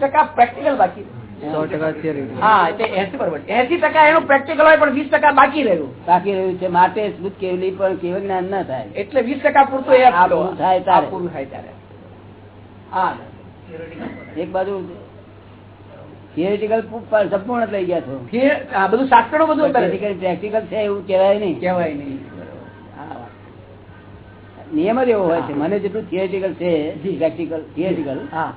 ટકા પ્રેક્ટિકલ બાકી રહે. સો ટકા theory. હા એટલે એસી બરોબર એસી ટકા એનું પ્રેક્ટિકલ હોય પણ વીસ ટકા બાકી રહ્યું. બાકી રહ્યું છે માટે શુદ્ધ કેવલી પણ કેવું જ્ઞાન ના થાય. એટલે વીસ ટકા પૂરતું એ પૂરું થાય. પૂરું હા. એક બાજુ થિયરિટિકલ સંપૂર્ણ લઈ ગયા છો. આ બધું શાસ્ત્રનું બધું. પ્રેક્ટિકલ છે એવું કહેવાય નહીં. કહેવાય નહીં. નિયમ જ એવો હોય છે. મને જેટલું થિયરિટિકલ છે પ્રેક્ટિકલ થિયરિટિકલ હા.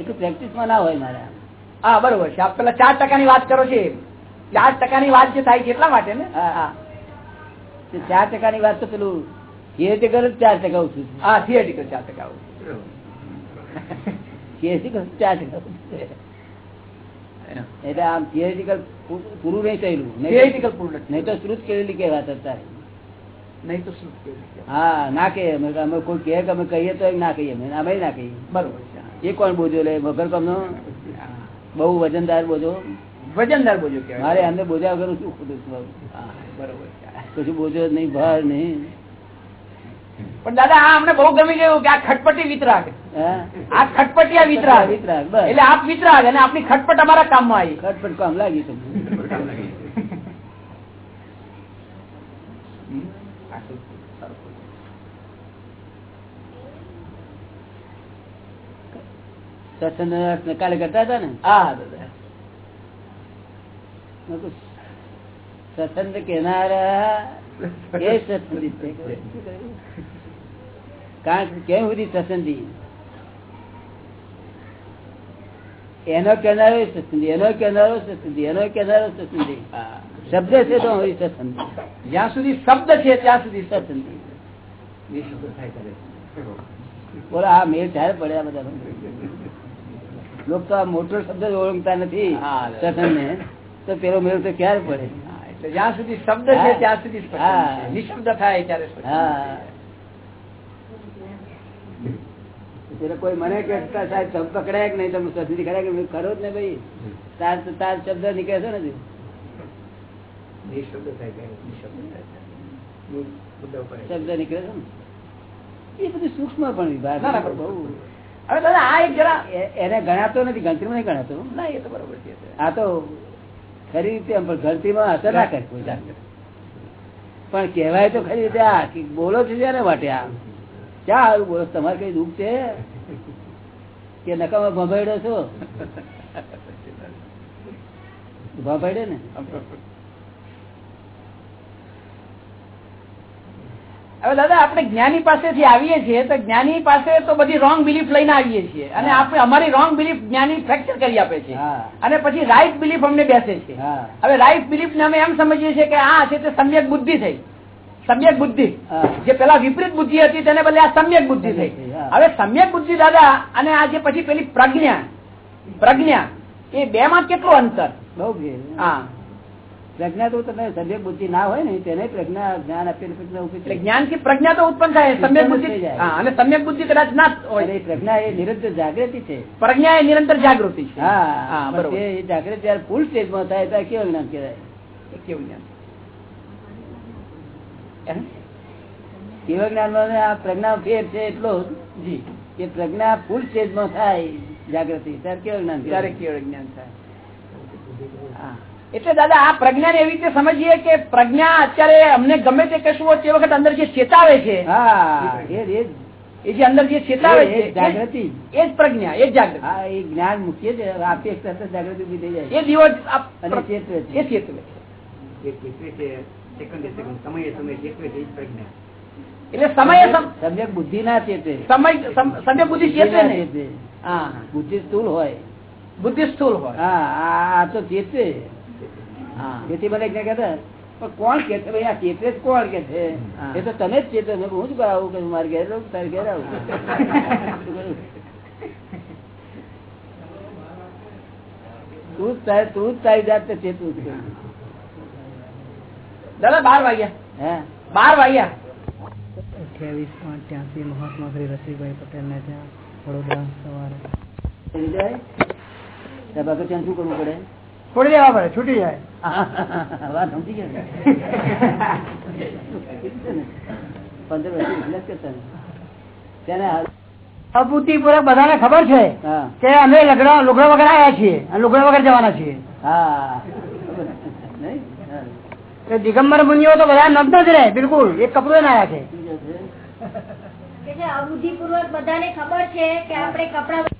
એટલું પ્રેક્ટિસમાં ના હોય મારે. હા બરોબર છે. આપ પેલા ચાર ટકાની વાત કરો છે ચાર ટકાની વાત જે થાય છે એટલા માટે ને? હા, હા. ચાર ટકા ની વાત તો પેલું થિયેટિકલ જ ચાર ટકા છે. હા થિયેટિકલ ચાર ટકા હોય. થિયરિટિકલ ચાર ટકા એટલે આમ થિયેટિકલ પૂરું નહીં થયેલું. થિયેટિકલ પૂરું નહીં તો શ્રુત કે કહેવાત અત્યારે. નહીં તો શું હા ના કહીએ. અમે અમે કોઈ કહે કે અમે કહીએ તો ના કહીએ. અમે અમે ના કહીએ. બરોબર છે. એ કોણ બોજો? લે વગર કમનો. બહુ વજનદાર બોજો. વજનદાર બોજો કહેવાય. મારે અંદર બોજા વગર શું ખોટું છે બરોબર કશું બોજો નહીં ભાર નહીં. પણ દાદા આ અમને બહુ ગમી ગયું કે આ ખટપટી વિતરાગ. હા? આ ખટપટિયા વિતરાગ. વિતરાગ. એટલે આપ વિતરાગ અને આપની ખટપટ અમારા કામમાં આવી. ખટપટ કામ લાગી તમને. સત્સંગ કાલે કરતા હતા ને? હા દાદા. સત્સંગ કેનારા એ સત્સંગી. છે? કારણ કે કેમ સુધી સત્સંગી? એનો કેનારો સત્સંગી એનો કેનારો સત્સંગી એનો કેનારો સત્સંગી. શબ્દ છે તો હોય સત્સંગી. જ્યાં સુધી શબ્દ છે ત્યાં સુધી સત્સંગી. બોલો આ મેળ ત્યારે પડ્યા બધા. લોકો તો આ મોટો શબ્દ ઓળખતા નથી. ને તો પેલો મેળ તો ક્યારે પડે? જ્યાં સુધી શબ્દ છે ત્યાં સુધી. નિઃશબ્દ થાય ત્યારે એટલે કોઈ મને કે સાહેબ પકડાય કે નહીં? તમે સદી ખરા કે કરો જ ને ભાઈ. તાર તાર શબ્દ નીકળે છે ને. શબ્દ નીકળે છે ને? એ બધું સૂક્ષ્મ પણ વિભાગ. બહુ. હવે દાદા આ એક જરા એને ગણાતો નથી ગણતરીમાં નહીં ગણાતો. ના એ તો બરોબર છે. આ તો ખરી રીતે ગણતરીમાં અસર ના કરે કોઈ પણ કહેવાય તો ખરી રીતે આ કે બોલો છે ને વાટે આ. ક્યાં સારું બોલો તમારે કઈ દુઃખ છે? કે નકામાં ભંભાઈડો છો? ભંભાઈડે ને? હવે દાદા આપણે જ્ઞાની પાસેથી આવીએ છીએ તો જ્ઞાની પાસે તો બધી રોંગ બિલીફ લઈને આવીએ છીએ. અને આપણે અમારી રોંગ બિલીફ જ્ઞાની ફ્રેક્ચર કરી આપે છે. અને પછી રાઈટ બિલીફ અમને બેસે છે. હવે રાઈટ બિલીફ ને અમે એમ સમજીએ છીએ કે આ છે તે સમ્યક બુદ્ધિ થઈ. સમ્યક બુદ્ધિ. જે પેલા વિપરીત બુદ્ધિ હતી તેને બદલે આ સમ્યક બુદ્ધિ થઈ. હવે સમ્યક બુદ્ધિ દાદા અને આ જે પછી પેલી પ્રજ્ઞા. પ્રજ્ઞા એ બે માં કેટલું અંતર? હા. પ્રજ્ઞા તો તમે સમ્યક બુદ્ધિ ના હોય ને તેને પ્રજ્ઞા જ્ઞાન આપીને પ્રજ્ઞા ઊભી જ્ઞાનથી પ્રજ્ઞા તો ઉત્પન્ન થાય સમ્યક બુદ્ધિ અને સમ્યક બુદ્ધિ કદાચ ના હોય. પ્રજ્ઞા એ નિરંતર જાગૃતિ છે. પ્રજ્ઞા એ નિરંતર જાગૃતિ છે. હા હા બરોબર. એ જાગૃતિ જયારે ફૂલ સ્ટેજમાં થાય ત્યારે કેવું જ્ઞાન કહેવાય? કેવું જ્ઞાન? કેવા જ્ઞાનમાં આ પ્રજ્ઞા ફેર છે એટલો જી? કે પ્રજ્ઞા ફૂલ સ્ટેજમાં થાય જાગૃતિ. ત્યારે કેવું જ્ઞાન ત્યારે કેવું જ્ઞાન થાય? હા. એટલે દાદા આ પ્રજ્ઞા ને એવી રીતે સમજીએ કે પ્રજ્ઞા અત્યારે અમને ગમે તે કશું હોય તે વખત અંદર જે ચેતાવે છે એ જ, એ જ. એ જે અંદર જે ચેતાવે છે જાગૃતિ. એ જ પ્રજ્ઞા એ જ જાગૃતિ. હા એ જ્ઞાન મૂકીએ છે આપી એક તરત જાગૃતિ ઊભી થઈ જાય. એ દિવસ અને ચેતવે છે. એ ચેતવે છે. એટલે સમયે સમ- સમ્યક બુદ્ધિ ના ચેતે સમય બુદ્ધિ ચેતે બુદ્ધિ સ્થૂળ હોય. બુદ્ધિ સ્થુલ હોય. હા આ તો ચેતે તેથી મને ક્યાં કહેતા પણ કોણ કે છે? ભાઈ આ ચેતે જ કોણ કે છે? એ તો તમે જ ચેતો મેં હું જ આવું કે મારે ઘેર તારે ઘેર આવું. તું જ તારે- તું જ તારી જાતે ચેતું છે. દાદા બાર વાગ્યા. હે? બાર વાગ્યા. અઠ્યાવીસ પાંચ ત્યાંથી મહાત્મા શ્રી રસિકભાઈ પટેલ ને ત્યાં વડોદરા સવારે. થઈ જાય ત્યાં બાકી ત્યાં શું કરવું પડે? છોડી દેવા પડે છૂટી જાય. વાત સમજી ગયા પંદર કરતા બધાને ખબર છે હા. કે અમે લગડા લુગડા વગર આવ્યા છીએ અને લુગડા વગર જવાના છીએ. દિગંબર મુનિઓ તો બધા નગ્ન જ રહે બિલકુલ. એક કપડું ના આવ્યા છે? કે જે બધાને ખબર છે કે આપણે કપડા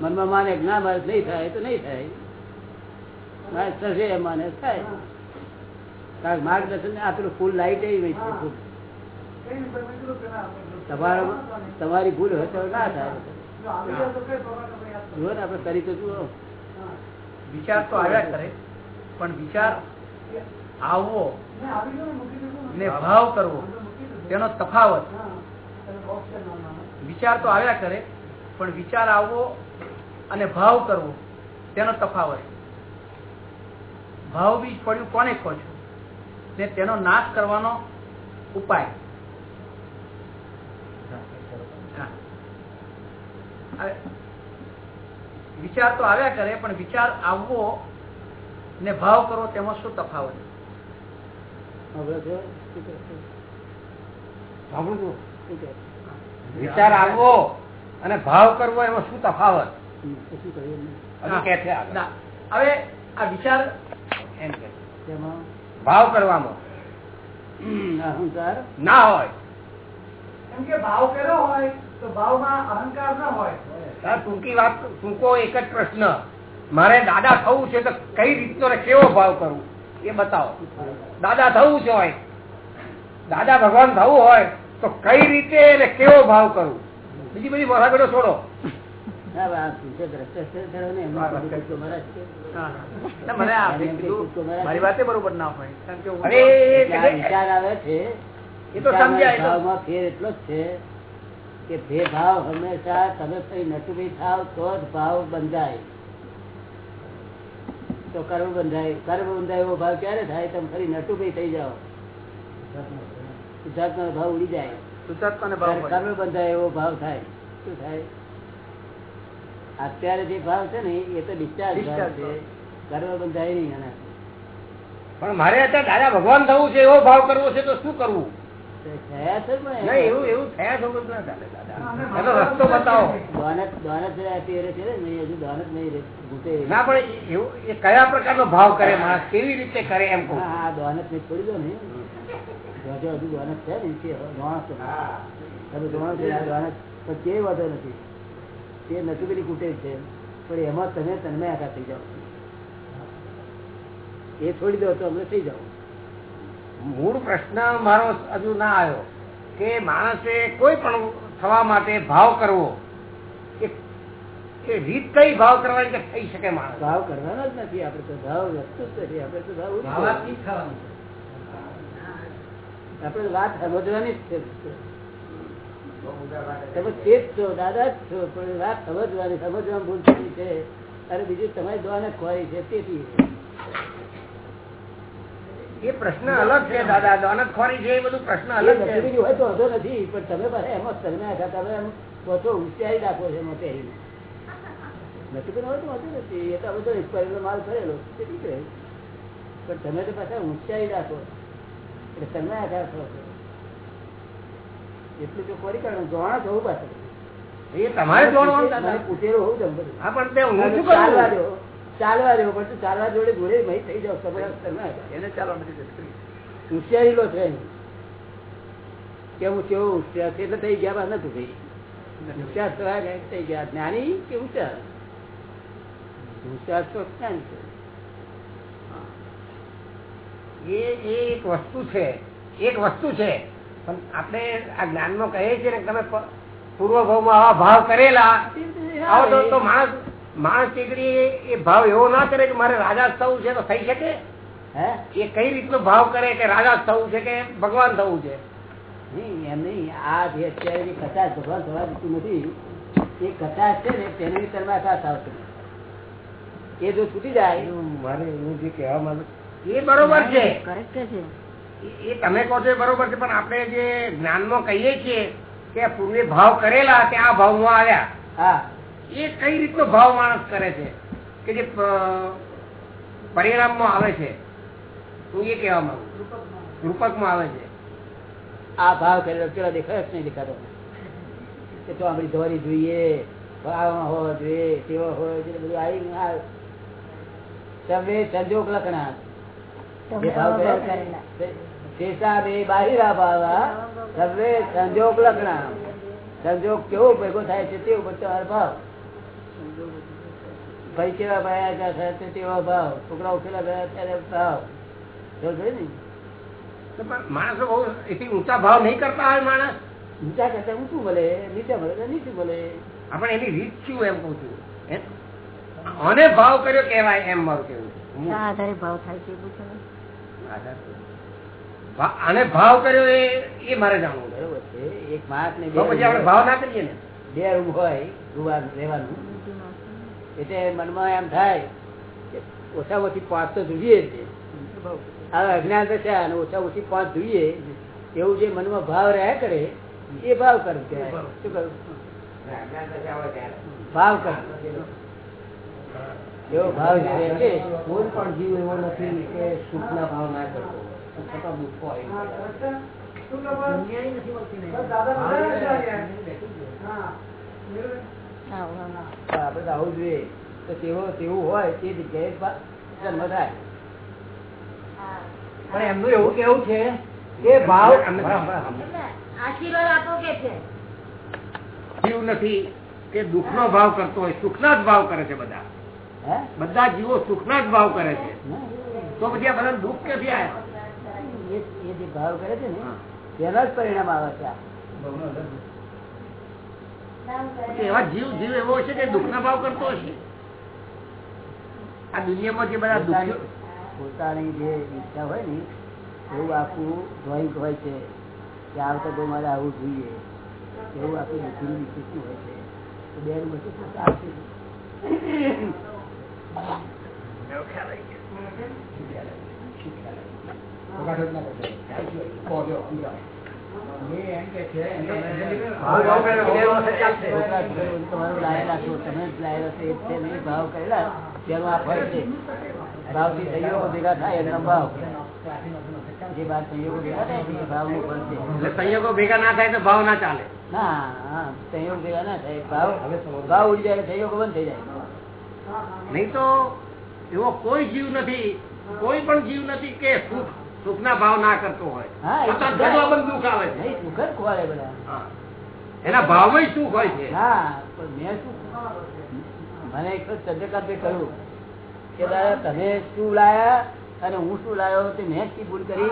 મનમાં માને ના મારે નહીં થાય તો નહીં થાય મારે થશે માને થાય કારણ માર્ગદર્શન આ પેલું ફૂલ લાઈટ એવી ફૂલ. તમારા તમારી ભૂલ હોય તો ના થાય જુઓ ને આપણે કરી તો જુઓ વિચાર તો આવ્યા કરે, પણ વિચાર આવવો ને ભાવ કરવો. તેનો તફાવત. વિચાર તો આવ્યા કરે પણ વિચાર આવવો અને ભાવ કરવો તેનો તફાવત. ભાવ બીજ પડ્યું કોને કહો છો? ને તેનો નાશ કરવાનો ઉપાય. વિચાર તો આવ્યા કરે પણ વિચાર આવવો ને ભાવ કરવો તેમાં શું તફાવત સાંભળો છો? શું કહે છે? સાંભળું છું. શું કહે? વિચાર આવવો અને ભાવ કરવો એમાં શું તફાવત. હવે આ વિચાર એમ કે ભાવ કરવામાં. અહંકાર? ના હોય. કેમ કે ભાવ કર્યો હોય તો ભાવમાં અહંકાર ના હોય. ટૂંકી વાત ટૂંકો એક જ પ્રશ્ન. મારે દાદા થવું છે તો કઈ રીતનો કેવો ભાવ કરવું? એ બતાવો. દાદા થવું છે હોય. દાદા ભગવાન થવું હોય તો કઈ રીતે ને કેવો ભાવ કરવું? બીજી બધી મરાગડો છોડો. મારી વાતે બરોબર ના હોય. કારણ કે હું અરે એટલે આ વિચાર આવે છે. એ તો સમજાય ફેર એટલો જ છે કે ભે ભાવ હંમેશા તમે ફરી નટુભી થાવ તો જ ભાવ બંધાય. તો કર્મ બંધાય કર્મ બંધાય એવો ભાવ ક્યારે થાય? તમે ફરી નટુભી થઈ જાઓ. શુદ્ધાત્મા ભાવ ઉડી જાય. કર્મ બંધાય એવો ભાવ થાય. શું થાય? અત્યારે જે ભાવ છે ને એ તો ડિસ્ચાર્જ છે. કર્મ બંધાય નહીં એના પણ મારે અત્યારે દાદા ભગવાન થવું છે એવો ભાવ કરવો છે તો શું કરવું? કયા પ્રકારનો ભાવ કરે? માણસ કેવી રીતે કરે એમ કહું. હા હા ને છોડી દો ને. જો હજુ દોનત છે ને તે દોણસ છે. તમે દોણસ છે આ દોનત પણ તે વાંધો નથી. તે નથી પેલી કુટે છે. પણ એમાં તમે તન્મય આખા થઈ જાઓ. એ છોડી દો તો અમે થઈ જાઓ. મૂળ પ્રશ્ન મારો હજુ ના આવ્યો કે માણસે કોઈ પણ થવા માટે ભાવ કરવો એ- રીત કઈ ભાવ કરવાની કે થઈ શકે માણસ? ભાવ કરવાનો જ નથી આપણે તો ભાવ વસ્તુ જ નથી આપણે તો ભાવ છે. આપણે વાત સમજવાની જ છે. તમે તે જ છો. દાદા જ છો પણ વાત સમજવાની સમજવામાં ભૂલ થઈ છે. અને બીજું તમારી દ્વારા ખોરી છે તેથી. એ પ્રશ્ન અલગ છે દાદા. દોનતખોરી છે એ બધું પ્રશ્ન અલગ છે. બીજું હોય તો વધુ નથી પણ તમે પાસે એમાં તમે હતા તમે એમ પોતો ઉચ્ચારી રાખો છો એમાં પહેરીને. પણ હોય તો વધુ નથી. એ તો બધો expiry માલ કરેલો તે ઠીક રહે. પણ તમે તો પાછા ઉચ્ચારી રાખો. એટલે આખા છો છો. એટલું તો ખોરી કાઢો. જોણા જવું પાછું. એ તમારે જોડવાનું પૂછેલું હોવું જમ બધું હા પણ તે હું શું કરવા ચાલવા રહ્યો પણ તું ચાલવા જોડે ઘોડે ભાઈ થઈ જાવ તમે એને ચાલવા નથી હોશિયારી લો છે કે હું કેવો હોશિયાર છે એટલે થઈ ગયા નતું થઈ. હોશિયાર થવા થઈ ગયા. જ્ઞાની કે હોશિયાર? હોશિયાર તો જ્ઞાન છે. એ એક વસ્તુ છે એક વસ્તુ છે. પણ આપણે આ જ્ઞાનમાં કહીએ છીએ ને તમે પૂર્વ ભાવમાં આવા ભાવ કરેલા આવો તો માણસ માણસ દીકરી એ ભાવ એવો ના કરે કે મારે રાજા થવું છે તો થઈ શકે? હે? એ કઈ રીતનો ભાવ કરે કે રાજા થવું છે કે ભગવાન થવું છે? નહીં એમ નહીં. આ જે અત્યારે જે કચાશ ભગવાન થવા દીધું નથી એ કચાશ છે ને તેની વિસ્તારમાં આકાશ આવશે એ જો છૂટી જાય મારે એવું જે કહેવા માંગુ એ બરોબર છે. કરેક્ટ છે. એ- એ તમે કહો છો બરોબર છે પણ આપણે જે જ્ઞાનમાં કહીએ છીએ કે પૂર્વે ભાવ કરેલા તે આ ભાવમાં આવ્યા. હા. એ કઈ રીતનો ભાવ માણસ કરે છે? કે જે પરિણામમાં આવે છે? હું એ કહેવા માંગુ રૂપકમાં આવે છે. આ ભાવ કરેલો કેવા દેખાય નહીં દેખાતો? કે તો આપણી ધોરી જોઈએ ભાવમાં હોવા જોઈએ તેવો હોવો જોઈએ બધું આવી આ સર્વે સંજોગ લખણા જે ભાવ કરેલા. શેષા બે બાહિરા ભાવા. સર્વે સંજોગ લખણા સંજોગ કેવો ભેગો થાય છે તેવો તમારો ભાવ. ભાઈ કેવા ભાઈ થાય છે તેવા ભાવ. છોકરા કેવા ગયા ત્યારે ભાવ. માણસો બહુ એથી ઊંચા ભાવ નહીં કરતા હોય માણસ. ઊંચા કરતા ઊંચું ભલે નીચે ભલે તો નીચું મળે આપણે એની રીત શું એમ કહું છું? અને ભાવ કર્યો કેવાય એમ મારું કેવું આધારે ભાવ થાય છે આધાર આને ભાવ કર્યો એ એ મારે જાણવું બરોબર છે. એક માણસ ને પછી આપણે ભાવ ના કરીએ ને? બે રૂમ હોય રૂવાનું રહેવાનું. એટલે મનમાં એમ થાય કે ઓછા ઓછી પાંચ તો જોઈએ જ હવે અજ્ઞાન છે અને ઓછા ઓછી પાંચ જોઈએ એવું જે મનમાં ભાવ રહ્યા કરે, એ ભાવ કરવું શું કરવું ભાવ કરવું. એવો ભાવ જે રહે કોઈ પણ જીવ એવો નથી કે સુખના ભાવ ના કરવો. આપડે તો આવું જોઈએ. તો તેવો તેવું હોય તે જગ્યાએ જન્મ થાય. પણ એમનું એવું કેવું છે કે ભાવ આશીર્વાદ આપો કે છે? જીવ નથી કે દુઃખનો ભાવ કરતો હોય. સુખ ના જ ભાવ કરે છે બધા. હે? બધા જીવો સુખ ના જ ભાવ કરે છે. તો પછી આ બધા દુઃખ ક્યાંથી આવ્યા એ એ જે ભાવ કરે છે ને તેના જ પરિણામ આવે છે એવા જીવ જીવ એવો હશે કે દુઃખના ભાવ કરતો હશે? આ દુનિયામાં જે બધા દુઃખ પોતાની જે ઈચ્છા હોય ને એવું આખું ડ્રોઈંગ હોય છે કે આ વખતે મારે આવું જોઈએ. એવું આખું દુઃખની વિશેષ હોય છે. તો બેન બધું શું ચાલશે ભેગા સંયોગો ભેગા ના થાય તો ભાવ ના ચાલે. ના સંયોગ ભેગા ના થાય ભાવ ભાવ ઉડી જાય સંયોગો બંધ થઈ જાય નહીં તો એવો કોઈ જીવ નથી, કોઈ પણ જીવ નથી કે સુખ. સુખના ભાવ ના કરતો હોય. દુઃખ આવે. છે? સુખ જ ખોવાડે બધા. હા. એના ભાવમાં સુખ હોય છે. હા પણ મેં શું મને એક ચંદ્રકાંતે કહ્યું કે દાદા તમે શું લાયા અને હું શું લાયો તે મેં જ ભૂલ કરી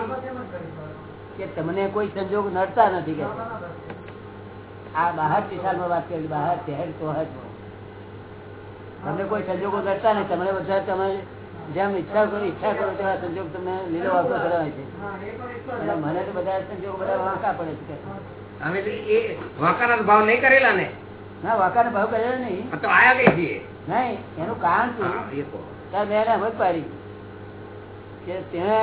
કે તમને કોઈ સંજોગ નડતા નથી કે. આ બહાર વિશાલમાં વાત કરી બહાર શહેર તો હજ તમને કોઈ સંજોગો નડતા નહીં તમને બધા તમે જેમ ઈચ્છા કરો ઈચ્છા કરો તેવા સંજોગ તમને લીલો વાંકો કરાવે છે. મને તો બધા સંજોગ બધા વાંકા પડે છે. અમે તો એ વાંકાના ભાવ નહીં કરેલા ને. ના વાંકાનો ભાવ કર્યો નહીં. તો આયા કઈ છીએ? નહીં એનું કારણ શું? હા, એ કહો. ત્યારે મેં એને પાડી. કે તેને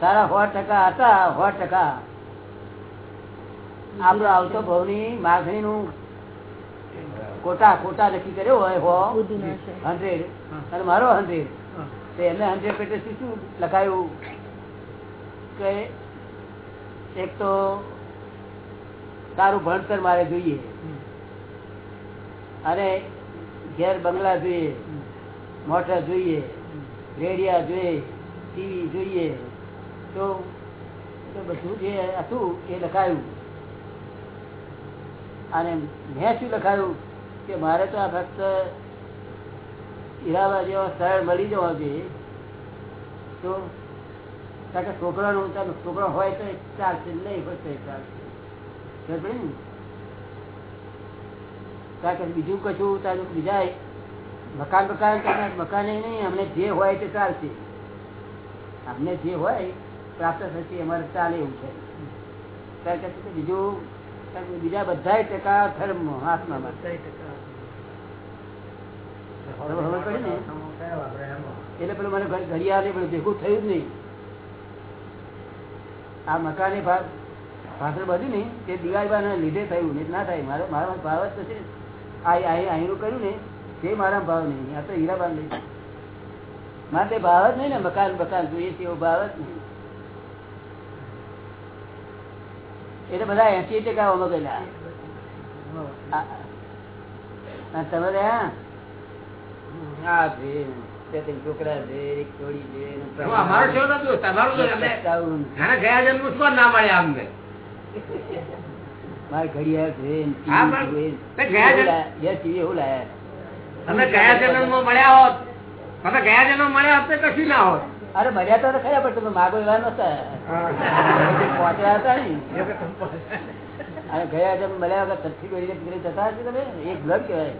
સારા સો ટકા હતા સો ટકા. આપણો આવતો ભાવની માગણી નું કોટા કોટા નક્કી કર્યો હોય હો. હંડ્રેડ. અને મારો હંડ્રેડ. તો એમને હંડ્રેડ પેટે શું લખાયું? કે એક તો સારું ભણતર મારે જોઈએ. અને ઘેર બંગલા જોઈએ. મોટર જોઈએ. રેડિયા જોઈએ. ટીવી જોઈએ. તો તો બધું જે હતું એ લખાયું. અને મેં શું લખાયું? કે મારે તો આ ફક્ત ઈરાવા જેવા સ્થળ મળી જવા જોઈએ. તો કારણ કે છોકરાનું તારો છોકરો હોય તો ચાલશે નહીં હોય તો ચાલશે ને? કારણ કે બીજું કશું તારું બીજા મકાન મકાન કરનાર મકાન નહીં, અમને જે હોય તે ચાલશે. અમને જે હોય પ્રાપ્ત થશે, અમારે ચાલે એવું છે. કારણ કે બીજું બીજા બધા ટકા ધર્મ હાથમાં બધા ટકા. હવે ખબર પડી ને? કયા વાપરે એમાં? એટલે પેલું મને ઘડિયાળ પેલું ભેગું થયું જ નહીં. આ મકાને પાછળ બધું નહીં તે દિવાળીના લીધે થયું નહીં ના થાય. મારો મારો ભાવ જ થશે અહીંનું કર્યું ને, તે મારા ભાવ નહીં. આ તો હીરાબાન નહીં મારે ભાવ જ નહીં ને, મકાન મકાન. જોઈએ છે, એવો ભાવ જ નહીં. એટલે બધા એસી ટકા ઓમાં ગયેલા. આ- આ, તમે રહ્યા? આ છે છોકરા છે છોડી છે અમારો શેર નતું તમારું તો એમને સત્તાવન. નાના ગયા જન્મ શું ના મળ્યા અમને મારે ઘડિયાળ છે એવું લાયા. તમે ગયા જન્મ મળ્યા હોત. તમે ગયા જન્મ મળ્યા હોત કશું ના હોત. અરે મર્યા તો ખરા પણ તમે માગો એવા નતા પહોંચ્યા હતા ને. અને ગયા જન્મ મળ્યા વગર પેઢી પીડી હશે તમે? એક બ્લડ કહેવાય.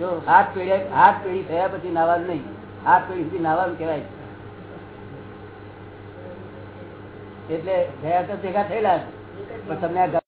જો હાથ પેઢી હાથ પેઢી થયા પછી નાવાજ નહીં. હાથ પેઢી સુધી નાવાજ કહેવાય. એટલે થયા તો ભેગા થયેલા પણ તમને